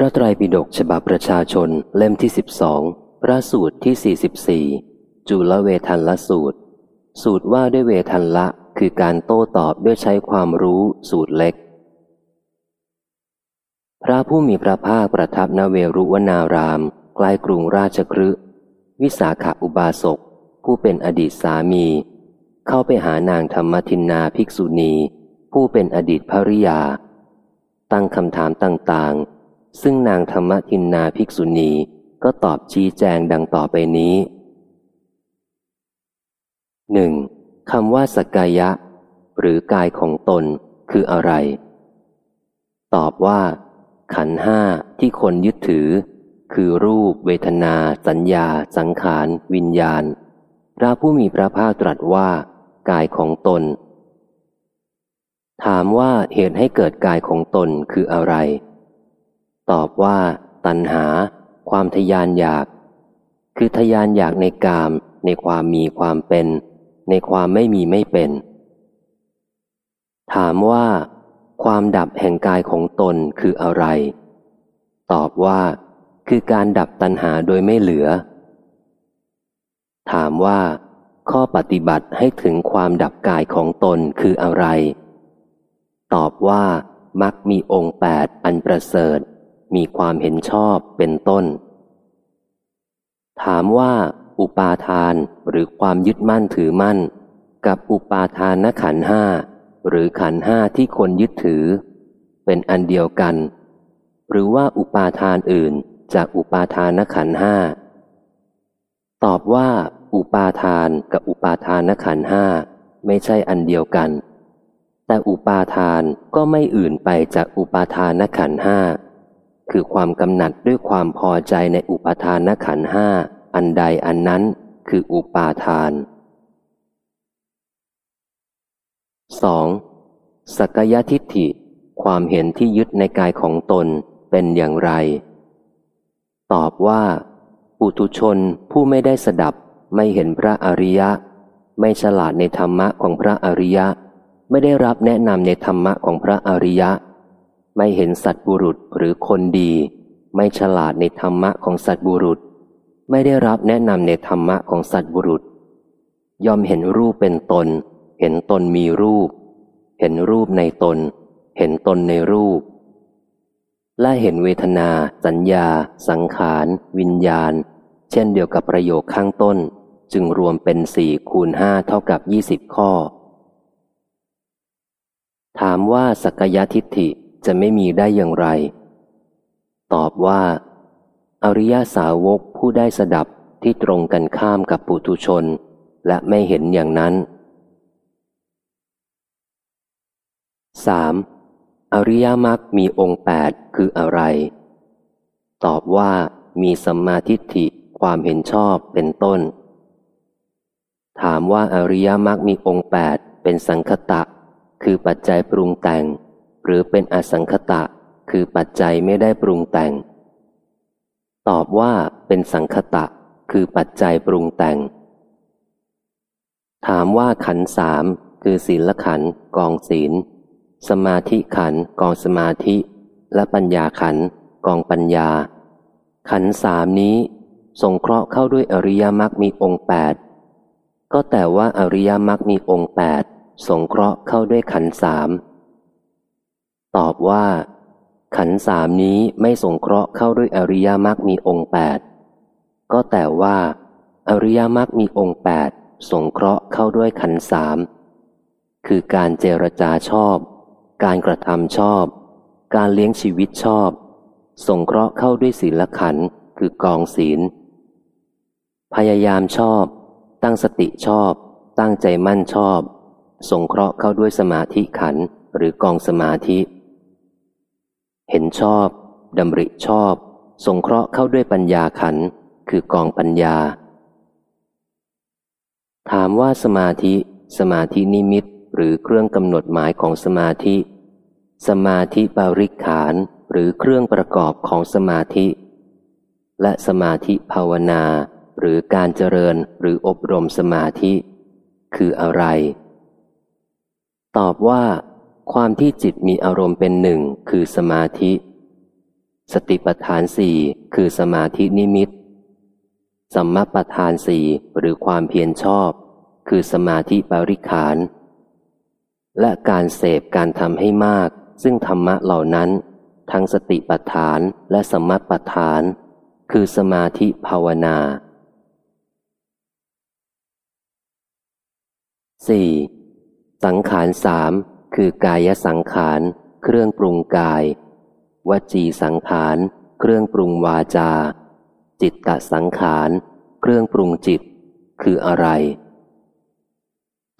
พระไตรปิฎกฉบับประชาชนเล่มที่สิบสองพระสูตรที่สี่สิบสี่จุลเวทันละสูตร สูตรว่าด้วยเวทันละคือการโต้ตอบด้วยใช้ความรู้สูตรเล็ก พระผู้มีพระภาคประทับนเวรุวนารามใกล้กรุงราชครืวิสาขาอุบาสก ผู้เป็นอดีตสามี เข้าไปหานางธรรมทินนาภิกษุณี ผู้เป็นอดีตภริยา ตั้งคำถามต่างๆ ซึ่งนางธรรมทินนาภิกษุณีก็ตอบชี้แจงดังต่อไปนี้หนึ่งคำว่าสกายะ หรือกายของตนคืออะไร ตอบว่า ขันห้าที่คนยึดถือ คือรูป เวทนา สัญญา สังขาร วิญญาณ พระผู้มีพระภาคตรัสว่า กายของตน ถามว่าเหตุให้เกิดกายของตนคืออะไร ตอบว่า ตัณหา ความทยานอยาก คือทยานอยากในกาม ในความมีความเป็น ในความไม่มีไม่เป็น ถามว่า ความดับแห่งกายของตนคืออะไร ตอบว่า คือการดับตัณหาโดยไม่เหลือ ถามว่า ข้อปฏิบัติให้ถึงความดับกายของตนคืออะไร ตอบว่ามักมีองค์แปดอันประเสริฐ มีความเห็นชอบเป็นต้น ถามว่า อุปาทานหรือความยึดมั่นถือมั่น กับอุปาทานขันห้าหรือขันห้าที่คนยึดถือ เป็นอันเดียวกัน หรือว่าอุปาทานอื่นจากอุปาทานขันห้าตอบว่า อุปาทานกับอุปาทานขันห้าไม่ใช่อันเดียวกัน แต่อุปาทานก็ไม่อื่นไปจากอุปาทานขันห้า คือความกำหนัดด้วยความพอใจในอุปาทานขันห้าอันใดอันนั้นคืออุปาทาน 2. สักยทิฏฐิ ความเห็นที่ยึดในกายของตนเป็นอย่างไร ตอบว่า ปุถุชนผู้ไม่ได้สดับไม่เห็นพระอริยะ ไม่ฉลาดในธรรมะของพระอริยะ ไม่ได้รับแนะนำในธรรมะของพระอริยะ ไม่เห็นสัตบุรุษหรือคนดี ไม่ฉลาดในธรรมะของสัตบุรุษ ไม่ได้รับแนะนำในธรรมะของสัตบุรุษ ย่อมเห็นรูปเป็นตน เห็นตนมีรูป เห็นรูปในตน เห็นตนในรูป และเห็นเวทนา สัญญา สังขาร วิญญาณ เช่นเดียวกับประโยคข้างต้น จึงรวมเป็นสี่คูณห้าเท่ากับยี่สิบข้อ ถามว่าสักยทิฏฐิ จะไม่มีได้อย่างไร ตอบว่า อริยสาวกผู้ได้สดับที่ตรงกันข้ามกับปุถุชน และไม่เห็นอย่างนั้น 3. อริยมรรคมีองค์แปดคืออะไร ตอบว่ามีสัมมาทิฏฐิความเห็นชอบเป็นต้น ถามว่าอริยมรรคมีองค์แปดเป็นสังคตะ คือปัจจัยปรุงแต่ง หรือเป็นอสังคตะ คือปัจจัยไม่ได้ปรุงแต่ง ตอบว่าเป็นสังคตะ คือปัจจัยปรุงแต่ง ถามว่าขันสามคือศีลขันกองศีล สมาธิขันกองสมาธิ และปัญญาขันกองปัญญา ขันสามนี้สงเคราะห์เข้าด้วยอริยมรรคมีองค์แปดก็แต่ว่าอริยมรรคมีองค์แปดสงเคราะห์เข้าด้วยขันสาม ตอบว่า ขันสามนี้ไม่สงเคราะห์เข้าด้วยอริยมรรคมีองค์แปดก็แต่ว่า อริยมรรคมีองค์แปดสงเคราะห์เข้าด้วยขันสามคือการเจรจาชอบ การกระทำชอบ การเลี้ยงชีวิตชอบ สงเคราะห์เข้าด้วยศีลขันคือกองศีล พยายามชอบ ตั้งสติชอบ ตั้งใจมั่นชอบ สงเคราะห์เข้าด้วยสมาธิขันหรือกองสมาธิ เห็นชอบดำริชอบ สงเคราะห์เข้าด้วยปัญญาขัน คือกองปัญญา ถามว่าสมาธิ สมาธินิมิต หรือเครื่องกำหนดหมายของสมาธิ สมาธิปาริขาน หรือเครื่องประกอบของสมาธิ และสมาธิภาวนา หรือการเจริญหรืออบรมสมาธิ คืออะไร ตอบว่า ความที่จิตมีอารมณ์เป็นหนึ่งคือสมาธิ สติปัฏฐานสี่คือสมาธินิมิต สัมมาปัฏฐานสี่หรือความเพียรชอบ คือสมาธิปริขาน และการเสพการทำให้มาก ซึ่งธรรมะเหล่านั้น ทั้งสติปัฏฐานและสมมปัฏฐาน คือสมาธิภาวนา 4. สังขารสาม คือกายสังขาร เครื่องปรุงกาย วจีสังขาร เครื่องปรุงวาจา จิตตสังขาร เครื่องปรุงจิต คืออะไร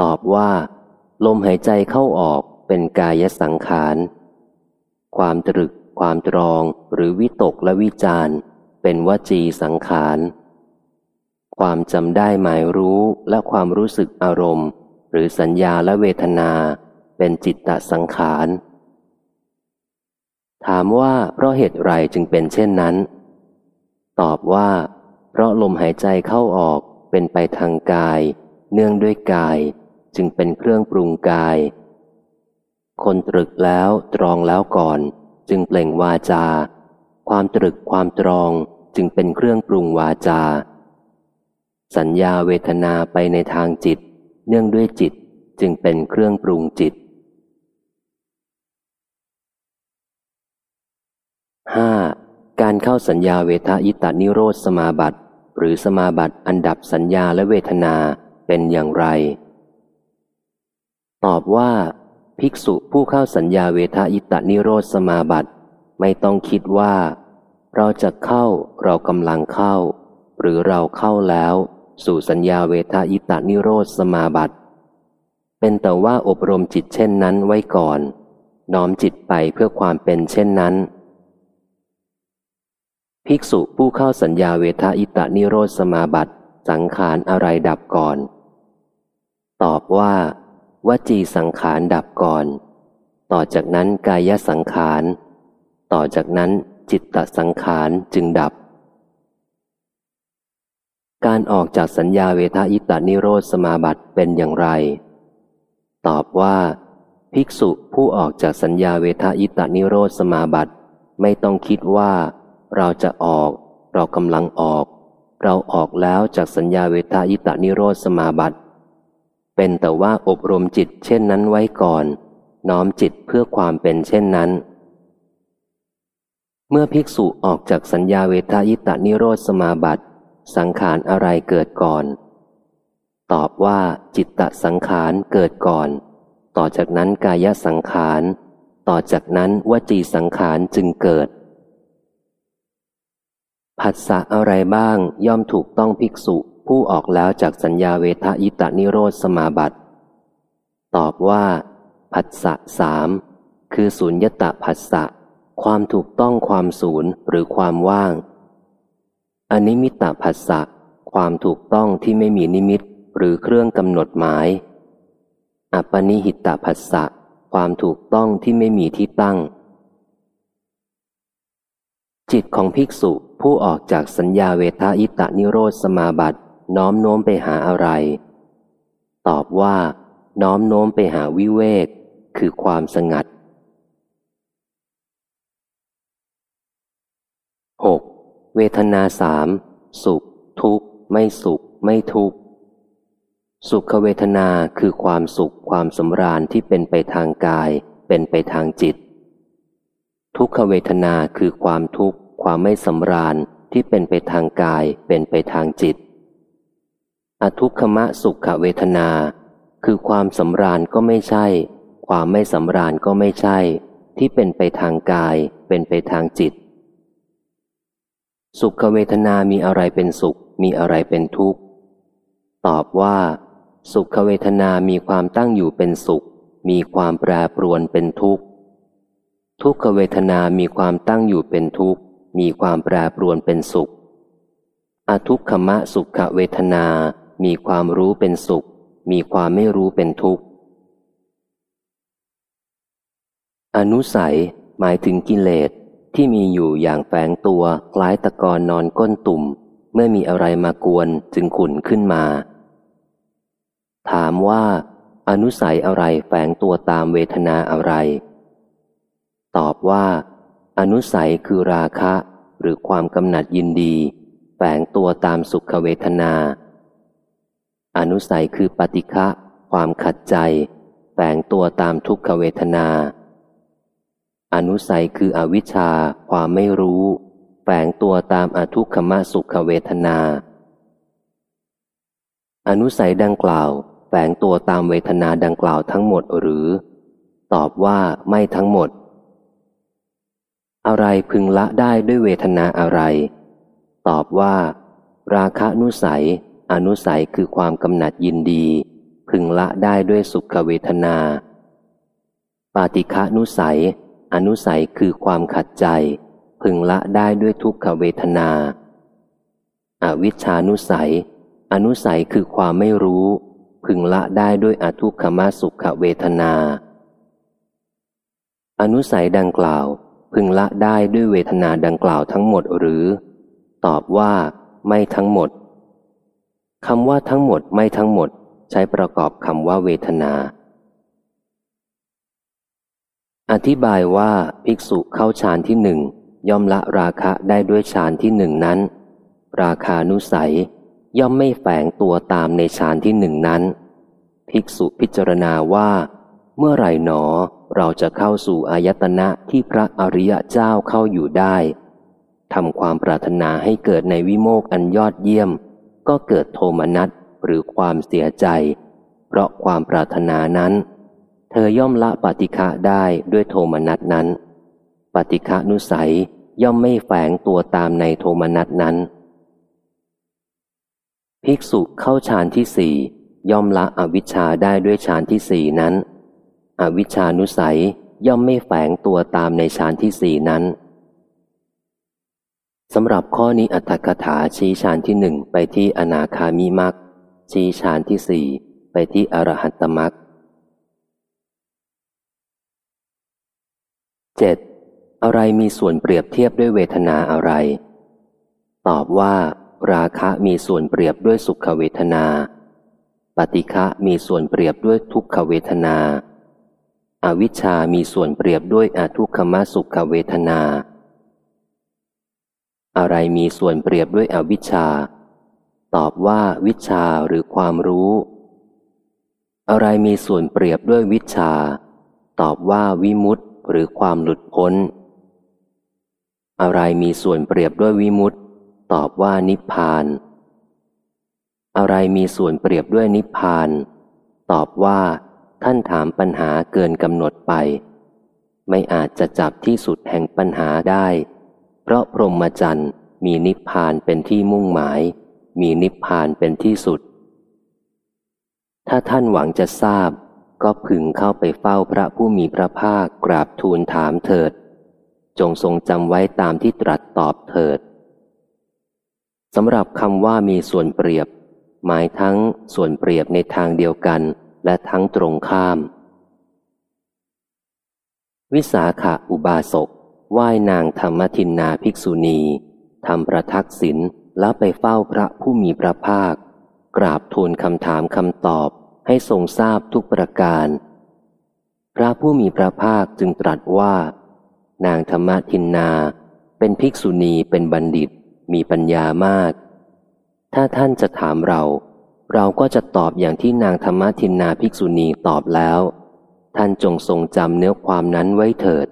ตอบว่า ลมหายใจเข้าออกเป็นกายสังขาร ความตรึก ความตรองหรือวิตกและวิจารเป็นวจีสังขาร ความจำได้หมายรู้และความรู้สึกอารมณ์ หรือสัญญาและเวทนา เป็นจิตตสังขาร ถามว่าเพราะเหตุไรจึงเป็นเช่นนั้น ตอบว่า เพราะลมหายใจเข้าออกเป็นไปทางกาย เนื่องด้วยกาย จึงเป็นเครื่องปรุงกาย คนตรึกแล้วตรองแล้วก่อน จึงเปล่งวาจา ความตรึกความตรองจึงเป็นเครื่องปรุงวาจา สัญญาเวทนาไปในทางจิต เนื่องด้วยจิตจึงเป็นเครื่องปรุงจิต 5. การเข้าสัญญาเวทายตานิโรธสมาบัติ หรือสมาบัติอันดับสัญญาและเวทนาเป็นอย่างไร ตอบว่า ภิกษุผู้เข้าสัญญาเวทายตานิโรธสมาบัติ ไม่ต้องคิดว่า เราจะเข้าเรากำลังเข้า หรือเราเข้าแล้ว สู่สัญญาเวทายตานิโรธสมาบัติ เป็นแต่ว่าอบรมจิตเช่นนั้นไว้ก่อน น้อมจิตไปเพื่อความเป็นเช่นนั้น ภิกษุผู้เข้าสัญญาเวทายตานิโรธสมาบัติ สังขารอะไรดับก่อน ตอบว่าวจีสังขารดับก่อน ต่อจากนั้นกายสังขาร ต่อจากนั้นจิตตสังขารจึงดับ การออกจากสัญญาเวทายตานิโรธสมาบัติเป็นอย่างไร ตอบว่าภิกษุผู้ออกจากสัญญาเวทายตานิโรธสมาบัติ ไม่ต้องคิดว่า เราจะออก เรากำลังออก เราออกแล้วจากสัญญาเวทายตานิโรธสมาบัติ เป็นแต่ว่าอบรมจิตเช่นนั้นไว้ก่อน น้อมจิตเพื่อความเป็นเช่นนั้น เมื่อภิกษุออกจากสัญญาเวทายตานิโรธสมาบัติ สังขารอะไรเกิดก่อน ตอบว่าจิตตสังขารเกิดก่อน ต่อจากนั้นกายสังขาร ต่อจากนั้นวจีสังขารจึงเกิด ผัสสะอะไรบ้างย่อมถูกต้องภิกษุผู้ออกแล้วจากสัญญาเวทายตานิโรธสมาบัติ ตอบว่า ผัสสะสามคือสุญญตะผัสสะ ความถูกต้องความศูนย์หรือความว่าง อนิมิตะผัสสะ ความถูกต้องที่ไม่มีนิมิตหรือเครื่องกำหนดหมาย อปนิหิตะผัสสะ ความถูกต้องที่ไม่มีที่ตั้ง จิตของภิกษุ ผู้ออกจากสัญญาเวทายตานิโรธสมาบัติน้อมโน้มไปหาอะไร ตอบว่า น้อมโน้มไปหาวิเวก คือความสงัด 6. เวทนาสามสุข ทุกข์ ไม่สุข ไม่ทุกข์สุขเวทนาคือความสุขความสำราญที่เป็นไปทางกาย เป็นไปทางจิต ทุกขเวทนาคือความทุกข์ ความไม่สำราญที่เป็นไปทางกายเป็นไปทางจิต อทุกขมะสุขเวทนา คือความสำราญก็ไม่ใช่ ความไม่สำราญก็ไม่ใช่ ที่เป็นไปทางกายเป็นไปทางจิต สุขเวทนามีอะไรเป็นสุข มีอะไรเป็นทุกข์ ตอบว่า สุขเวทนามีความตั้งอยู่เป็นสุข มีความแปรปรวนเป็นทุกข์ ทุกขเวทนามีความตั้งอยู่เป็นทุกข์ มีความแปรปรวนเป็นสุข อทุกขมะสุขเวทนา มีความรู้เป็นสุข มีความไม่รู้เป็นทุกข์ อนุสัยหมายถึงกิเลสที่มีอยู่อย่างแฝงตัวคล้ายตะกอนนอนก้นตุ่ม เมื่อมีอะไรมากวนจึงขุนขึ้นมา ถามว่า อนุสัยอะไรแฝงตัวตามเวทนาอะไร ตอบว่า อนุสัยคือราคะ หรือความกำหนัดยินดีแฝงตัวตามสุขเวทนา อนุสัยคือปฏิฆะความขัดใจแฝงตัวตามทุกขเวทนา อนุสัยคืออวิชชาความไม่รู้แฝงตัวตามอทุกขมสุขเวทนา อนุสัยดังกล่าวแฝงตัวตามเวทนาดังกล่าวทั้งหมดหรือ ตอบว่าไม่ทั้งหมด อะไรพึงละได้ด้วยเวทนาอะไร ตอบว่า ราคะนุสัย อนุสัยคือความกำหนัดยินดี พึงละได้ด้วยสุขเวทนา ปาติฆานุสัย อนุสัยคือความขัดใจ พึงละได้ด้วยทุกขเวทนา อวิชานุสัย อนุสัยคือความไม่รู้ พึงละได้ด้วยอทุกขมสุขเวทนา อนุสัยดังกล่าว พึงละได้ด้วยเวทนาดังกล่าวทั้งหมดหรือ ตอบว่า ไม่ทั้งหมดคำว่าทั้งหมดไม่ทั้งหมด ใช้ประกอบคำว่าเวทนา อธิบายว่าภิกษุเข้าฌานที่หนึ่งย่อมละราคะได้ด้วยฌานที่หนึ่งนั้น ราคานุสัย ย่อมไม่แฝงตัวตามในฌานที่หนึ่งนั้น ภิกษุพิจารณาว่า เมื่อไรหนอ เราจะเข้าสู่อายตนะที่พระอริยเจ้าเข้าอยู่ได้ทำความปรารถนาให้เกิดในวิโมกอันยอดเยี่ยม ก็เกิดโทมนัสหรือความเสียใจ เพราะความปรารถนานั้น เธอย่อมละปฏิฆะได้ด้วยโทมนัสนั้น ปฏิฆะนุสัยย่อมไม่แฝงตัวตามในโทมนัสนั้น ภิกษุเข้าฌานที่สี่ย่อมละอวิชชาได้ด้วยฌานที่สี่นั้น อวิชานุสัยย่อมไม่แฝงตัวตามในฌานที่สี่นั้นสำหรับข้อนี้อัตถกถาชี้ฌานที่หนึ่งไปที่อนาคามิมักชี้ฌานที่สี่ไปที่อรหัตตมักเจ็ดอะไรมีส่วนเปรียบเทียบด้วยเวทนาอะไร ตอบว่า ราคะมีส่วนเปรียบด้วยสุขเวทนา ปฏิฆะมีส่วนเปรียบด้วยทุกขเวทนา อวิชชามีส่วนเปรียบด้วยอทุกขมสุขเวทนา อะไรมีส่วนเปรียบด้วยอวิชชา ตอบว่าวิชาหรือความรู้ อะไรมีส่วนเปรียบด้วยวิชา ตอบว่าวิมุตต์หรือความหลุดพ้น อะไรมีส่วนเปรียบด้วยวิมุตต์ตอบว่านิพพาน อะไรมีส่วนเปรียบด้วยนิพพาน ตอบว่า ท่านถามปัญหาเกินกำหนดไป ไม่อาจจะจับที่สุดแห่งปัญหาได้ เพราะพรหมจรรย์มีนิพพานเป็นที่มุ่งหมาย มีนิพพานเป็นที่สุด ถ้าท่านหวังจะทราบ ก็พึงเข้าไปเฝ้าพระผู้มีพระภาคกราบทูลถามเถิด จงทรงจำไว้ตามที่ตรัสตอบเถิดสำหรับคำว่ามีส่วนเปรียบ หมายทั้งส่วนเปรียบในทางเดียวกัน และทั้งตรงข้าม วิสาขาอุบาสกไหว้นางธรรมทินนาภิกษุณีทำประทักษิณแล้วไปเฝ้าพระผู้มีพระภาค กราบทูลคำถามคำตอบให้ทรงทราบทุกประการ พระผู้มีพระภาคจึงตรัสว่า นางธรรมทินนาเป็นภิกษุณีเป็นบัณฑิตมีปัญญามาก ถ้าท่านจะถามเรา เราก็จะตอบอย่างที่นางธรรมทินนาภิกษุณีตอบแล้ว ท่านจงทรงจำเนื้อความนั้นไว้เถิด